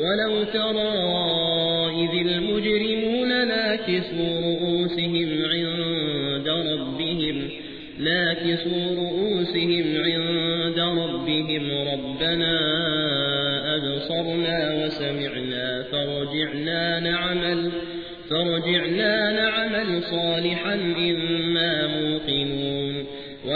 ولو ترى إذ المجرمون ناكسوا رؤوسهم عند ربهم ناكسوا رؤوسهم عند ربهم ربنا أبصرنا وسمعنا فرجعنا نعمل فرجعنا نعمل صالحا إنا موقنون.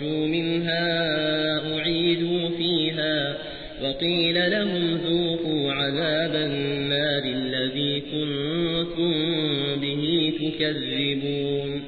يخرجوا منها أعيدوا فيها. وقيل لهم ذوقوا عذاب النار الذي كنتم به تكذبون.